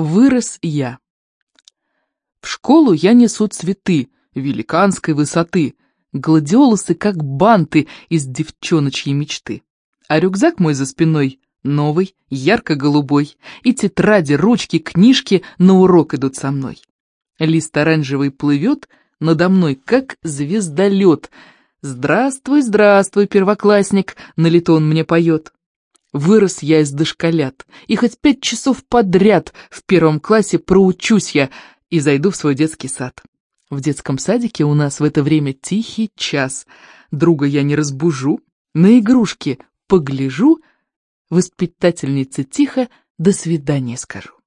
Вырос я. В школу я несу цветы великанской высоты, гладиолусы как банты из девчоночьей мечты. А рюкзак мой за спиной новый, ярко-голубой, и тетради, ручки, книжки на урок идут со мной. Лист оранжевый плывет надо мной, как звездолет. «Здравствуй, здравствуй, первоклассник!» — на летон мне поет. Вырос я из дошколят, и хоть пять часов подряд в первом классе проучусь я и зайду в свой детский сад. В детском садике у нас в это время тихий час. Друга я не разбужу, на игрушки погляжу, воспитательнице тихо «до свидания» скажу.